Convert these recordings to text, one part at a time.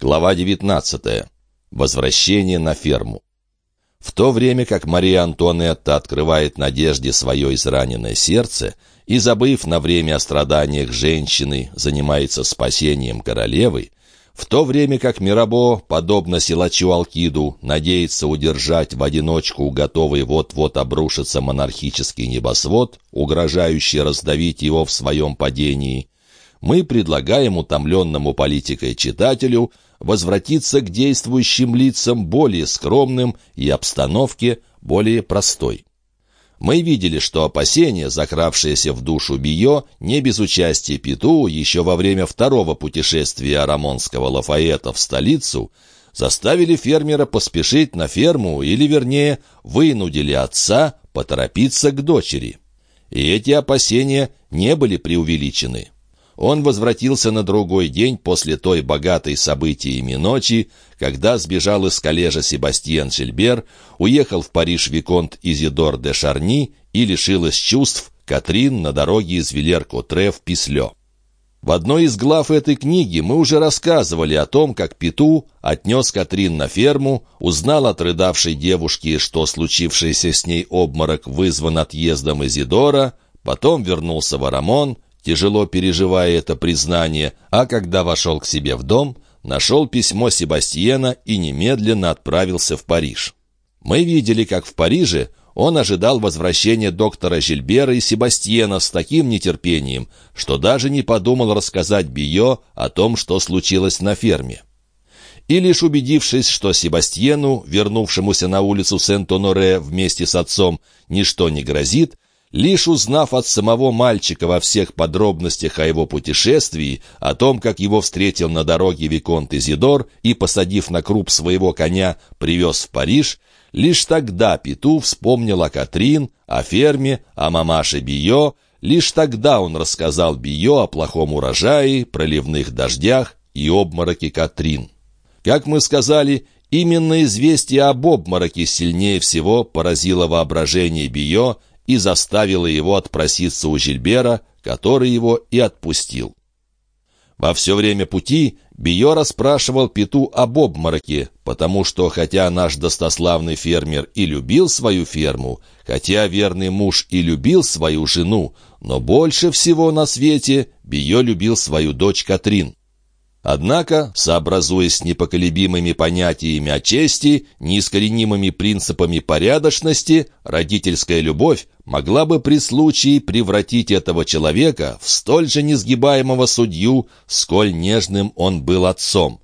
Глава 19. Возвращение на ферму. В то время как Мария Антуанетта открывает надежде свое израненное сердце и, забыв на время о страданиях женщины, занимается спасением королевы, в то время как Мирабо, подобно силачу Алкиду, надеется удержать в одиночку готовый вот-вот обрушиться монархический небосвод, угрожающий раздавить его в своем падении, мы предлагаем утомленному политикой читателю возвратиться к действующим лицам более скромным и обстановке более простой. Мы видели, что опасения, закравшиеся в душу Био, не без участия Пету еще во время второго путешествия Арамонского Лафаэта в столицу, заставили фермера поспешить на ферму или, вернее, вынудили отца поторопиться к дочери. И эти опасения не были преувеличены. Он возвратился на другой день после той богатой событиями ночи, когда сбежал из коллежа Себастьен Шельбер, уехал в Париж Виконт Изидор де Шарни и лишилась чувств Катрин на дороге из Вилер-Котре в Пислё. В одной из глав этой книги мы уже рассказывали о том, как Пету отнес Катрин на ферму, узнал от рыдавшей девушки, что случившийся с ней обморок вызван отъездом Изидора, потом вернулся в Арамон, тяжело переживая это признание, а когда вошел к себе в дом, нашел письмо Себастьена и немедленно отправился в Париж. Мы видели, как в Париже он ожидал возвращения доктора Жильбера и Себастьена с таким нетерпением, что даже не подумал рассказать Био о том, что случилось на ферме. И лишь убедившись, что Себастьену, вернувшемуся на улицу Сент-Оноре вместе с отцом, ничто не грозит, Лишь узнав от самого мальчика во всех подробностях о его путешествии, о том, как его встретил на дороге Виконт Изидор и, посадив на круп своего коня, привез в Париж, лишь тогда Пету вспомнил о Катрин, о ферме, о мамаше Био, лишь тогда он рассказал Био о плохом урожае, проливных дождях и обмороке Катрин. Как мы сказали, именно известие об обмороке сильнее всего поразило воображение Био и заставила его отпроситься у Жильбера, который его и отпустил. Во все время пути Био расспрашивал Пету об обмороке, потому что, хотя наш достославный фермер и любил свою ферму, хотя верный муж и любил свою жену, но больше всего на свете Био любил свою дочь Катрин. Однако, сообразуясь с непоколебимыми понятиями о чести, неискоренимыми принципами порядочности, родительская любовь могла бы при случае превратить этого человека в столь же несгибаемого судью, сколь нежным он был отцом.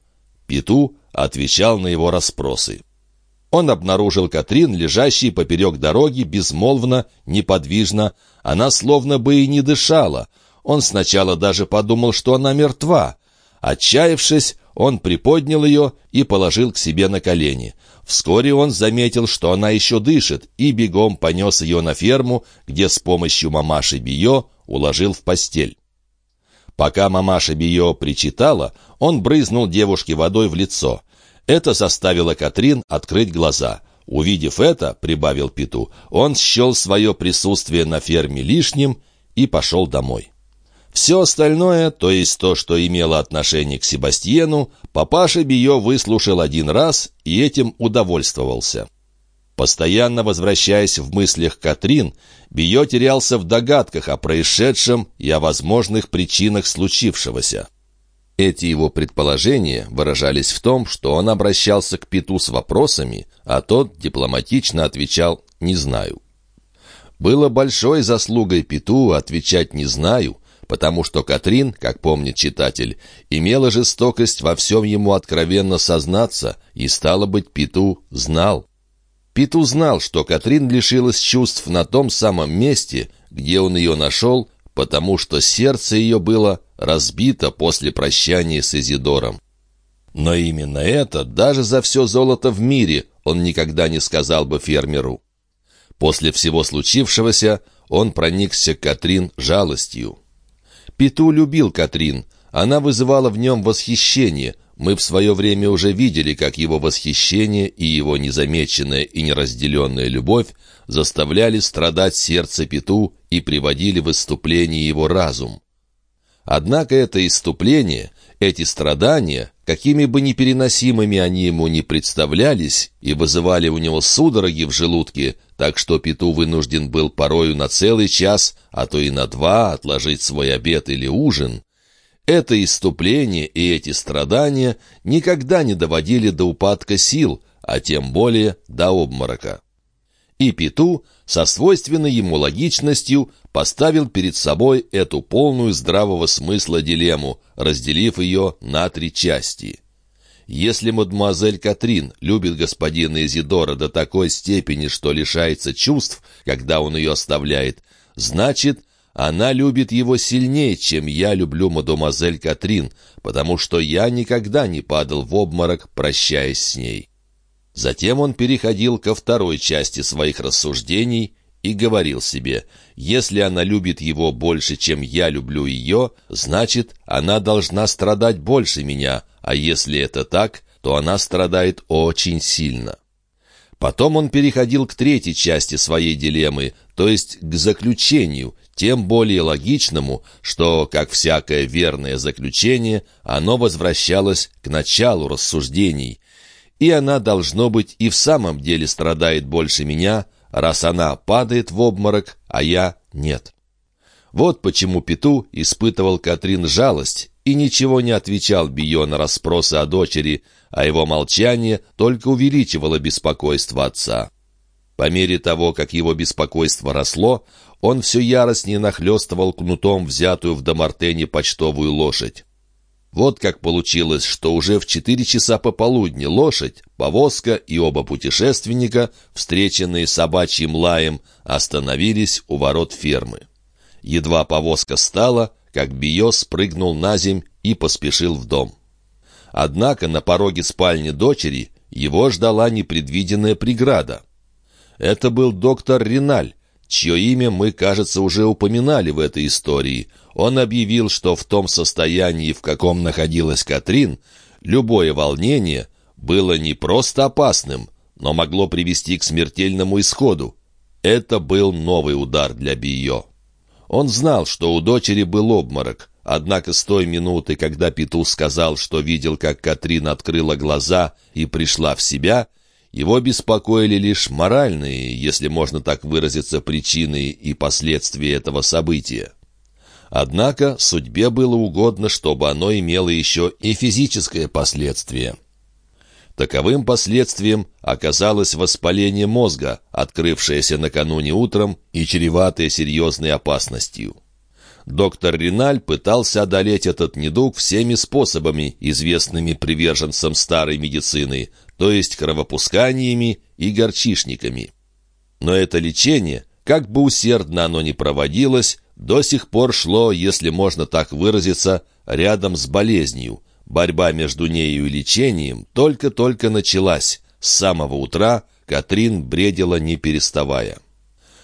Пету отвечал на его расспросы. Он обнаружил Катрин, лежащей поперек дороги, безмолвно, неподвижно. Она словно бы и не дышала. Он сначала даже подумал, что она мертва. Отчаявшись, он приподнял ее и положил к себе на колени. Вскоре он заметил, что она еще дышит, и бегом понес ее на ферму, где с помощью мамаши Био уложил в постель. Пока мамаша Био причитала, он брызнул девушке водой в лицо. Это заставило Катрин открыть глаза. Увидев это, прибавил Пету, он счел свое присутствие на ферме лишним и пошел домой. Все остальное, то есть то, что имело отношение к Себастьену, папаша Био выслушал один раз и этим удовольствовался. Постоянно возвращаясь в мыслях Катрин, Био терялся в догадках о происшедшем и о возможных причинах случившегося. Эти его предположения выражались в том, что он обращался к Пету с вопросами, а тот дипломатично отвечал «не знаю». Было большой заслугой Пету отвечать «не знаю», потому что Катрин, как помнит читатель, имела жестокость во всем ему откровенно сознаться, и, стало быть, Пету знал. Пету знал, что Катрин лишилась чувств на том самом месте, где он ее нашел, потому что сердце ее было разбито после прощания с Изидором. Но именно это, даже за все золото в мире, он никогда не сказал бы фермеру. После всего случившегося он проникся Катрин жалостью. Пету любил Катрин. Она вызывала в нем восхищение. Мы в свое время уже видели, как его восхищение и его незамеченная и неразделенная любовь заставляли страдать сердце Пету и приводили в выступление его разум. Однако это иступление, Эти страдания, какими бы непереносимыми они ему не представлялись и вызывали у него судороги в желудке, так что Пету вынужден был порою на целый час, а то и на два отложить свой обед или ужин, это иступление и эти страдания никогда не доводили до упадка сил, а тем более до обморока. И Пету со свойственной ему логичностью поставил перед собой эту полную здравого смысла дилемму, разделив ее на три части. Если мадемуазель Катрин любит господина Изидора до такой степени, что лишается чувств, когда он ее оставляет, значит, она любит его сильнее, чем я люблю мадемуазель Катрин, потому что я никогда не падал в обморок, прощаясь с ней. Затем он переходил ко второй части своих рассуждений и говорил себе, если она любит его больше, чем я люблю ее, значит, она должна страдать больше меня, а если это так, то она страдает очень сильно. Потом он переходил к третьей части своей дилеммы, то есть к заключению, тем более логичному, что, как всякое верное заключение, оно возвращалось к началу рассуждений. И она, должно быть, и в самом деле страдает больше меня, раз она падает в обморок, а я нет. Вот почему Пету испытывал Катрин жалость и ничего не отвечал Био на расспросы о дочери, а его молчание только увеличивало беспокойство отца. По мере того, как его беспокойство росло, он все яростнее нахлестывал кнутом взятую в Домартене почтовую лошадь. Вот как получилось, что уже в четыре часа пополудни лошадь, повозка и оба путешественника, встреченные собачьим лаем, остановились у ворот фермы. Едва повозка стала, как Био спрыгнул на земь и поспешил в дом. Однако на пороге спальни дочери его ждала непредвиденная преграда. Это был доктор Риналь, чье имя мы, кажется, уже упоминали в этой истории. Он объявил, что в том состоянии, в каком находилась Катрин, любое волнение было не просто опасным, но могло привести к смертельному исходу. Это был новый удар для Био. Он знал, что у дочери был обморок, однако с той минуты, когда Пету сказал, что видел, как Катрин открыла глаза и пришла в себя, его беспокоили лишь моральные, если можно так выразиться, причины и последствия этого события. Однако судьбе было угодно, чтобы оно имело еще и физическое последствие. Таковым последствием оказалось воспаление мозга, открывшееся накануне утром и чреватое серьезной опасностью. Доктор Риналь пытался одолеть этот недуг всеми способами, известными приверженцам старой медицины, то есть кровопусканиями и горчишниками. Но это лечение, как бы усердно оно ни проводилось, до сих пор шло, если можно так выразиться, рядом с болезнью – Борьба между нею и лечением только-только началась. С самого утра Катрин бредила не переставая.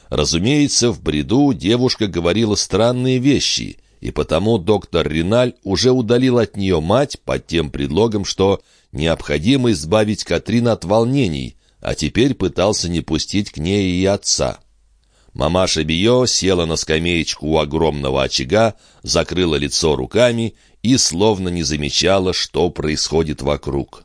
Разумеется, в бреду девушка говорила странные вещи, и потому доктор Риналь уже удалил от нее мать под тем предлогом, что необходимо избавить Катрин от волнений, а теперь пытался не пустить к ней и отца. Мамаша Био села на скамеечку у огромного очага, закрыла лицо руками и словно не замечала, что происходит вокруг.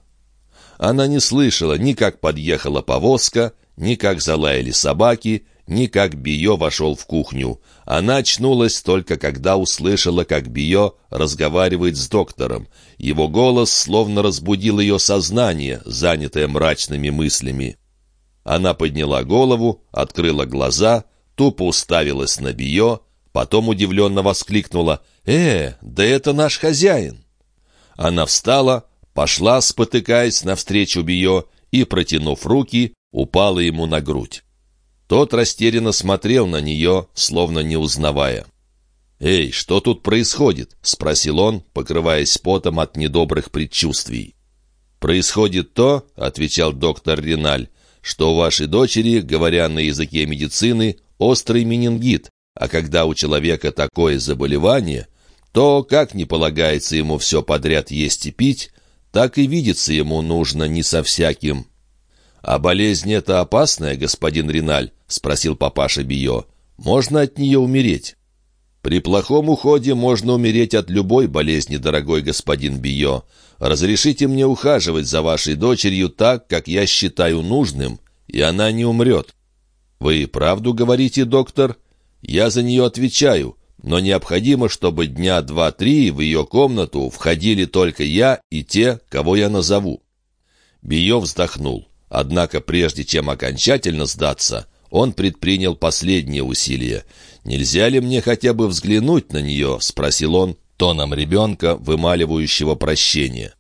Она не слышала ни как подъехала повозка, ни как залаяли собаки, ни как Био вошел в кухню. Она очнулась только когда услышала, как Био разговаривает с доктором. Его голос словно разбудил ее сознание, занятое мрачными мыслями. Она подняла голову, открыла глаза тупо уставилась на Био, потом удивленно воскликнула «Э, да это наш хозяин!» Она встала, пошла, спотыкаясь навстречу Био, и, протянув руки, упала ему на грудь. Тот растерянно смотрел на нее, словно не узнавая. «Эй, что тут происходит?» — спросил он, покрываясь потом от недобрых предчувствий. «Происходит то, — отвечал доктор Риналь, — что у вашей дочери, говоря на языке медицины, острый менингит, а когда у человека такое заболевание, то, как не полагается ему все подряд есть и пить, так и видеться ему нужно не со всяким. «А болезнь эта опасная, господин Риналь?» — спросил папаша Био. «Можно от нее умереть?» «При плохом уходе можно умереть от любой болезни, дорогой господин Био. Разрешите мне ухаживать за вашей дочерью так, как я считаю нужным, и она не умрет». «Вы правду говорите, доктор?» «Я за нее отвечаю, но необходимо, чтобы дня два-три в ее комнату входили только я и те, кого я назову». Био вздохнул. Однако прежде чем окончательно сдаться, он предпринял последнее усилие. «Нельзя ли мне хотя бы взглянуть на нее?» — спросил он, тоном ребенка, вымаливающего прощение.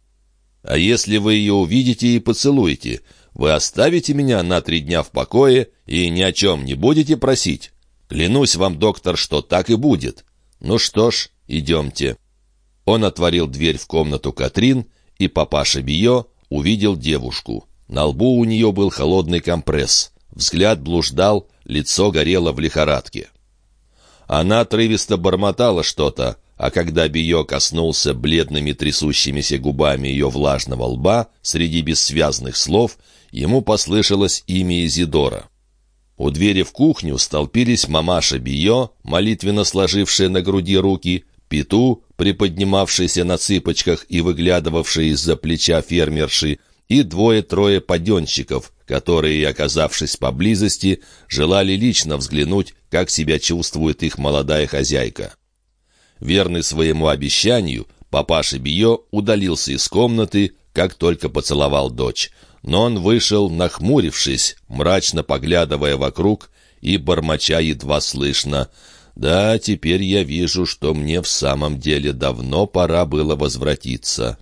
«А если вы ее увидите и поцелуете, вы оставите меня на три дня в покое и ни о чем не будете просить? Клянусь вам, доктор, что так и будет. Ну что ж, идемте». Он отворил дверь в комнату Катрин, и папаша Био увидел девушку. На лбу у нее был холодный компресс. Взгляд блуждал, лицо горело в лихорадке. Она отрывисто бормотала что-то, а когда Био коснулся бледными трясущимися губами ее влажного лба среди бессвязных слов, ему послышалось имя Изидора. У двери в кухню столпились мамаша Био, молитвенно сложившая на груди руки, Пету, приподнимавшийся на цыпочках и выглядывавший из-за плеча фермерши, и двое-трое паденщиков, которые, оказавшись поблизости, желали лично взглянуть, как себя чувствует их молодая хозяйка. Верный своему обещанию, папаша Био удалился из комнаты, как только поцеловал дочь. Но он вышел, нахмурившись, мрачно поглядывая вокруг и бормоча едва слышно. «Да, теперь я вижу, что мне в самом деле давно пора было возвратиться».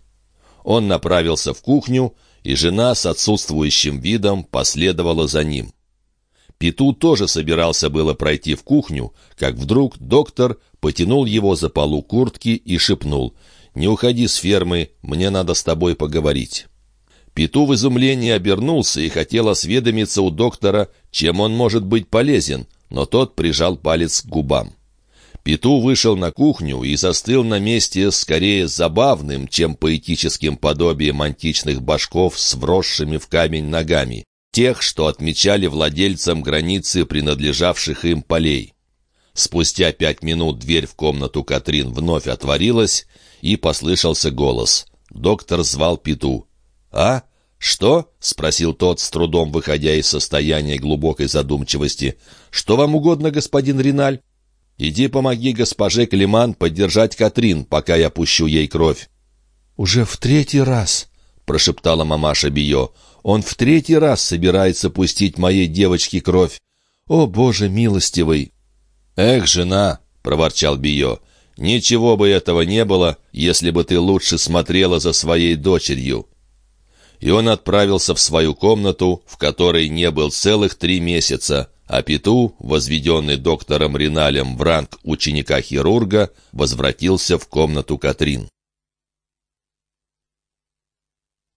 Он направился в кухню, и жена с отсутствующим видом последовала за ним. Пету тоже собирался было пройти в кухню, как вдруг доктор потянул его за полу куртки и шепнул «Не уходи с фермы, мне надо с тобой поговорить». Пету в изумлении обернулся и хотел осведомиться у доктора, чем он может быть полезен, но тот прижал палец к губам. Пету вышел на кухню и застыл на месте скорее забавным, чем поэтическим подобием античных башков с вросшими в камень ногами, тех, что отмечали владельцам границы принадлежавших им полей. Спустя пять минут дверь в комнату Катрин вновь отворилась, и послышался голос. Доктор звал Пету. «А? Что?» — спросил тот, с трудом выходя из состояния глубокой задумчивости. «Что вам угодно, господин Риналь?» Иди помоги госпоже Климан поддержать Катрин, пока я пущу ей кровь». «Уже в третий раз», — прошептала мамаша Био. «Он в третий раз собирается пустить моей девочке кровь. О, Боже милостивый!» «Эх, жена!» — проворчал Био. «Ничего бы этого не было, если бы ты лучше смотрела за своей дочерью». И он отправился в свою комнату, в которой не был целых три месяца, а Пету, возведенный доктором Риналем в ранг ученика-хирурга, возвратился в комнату Катрин.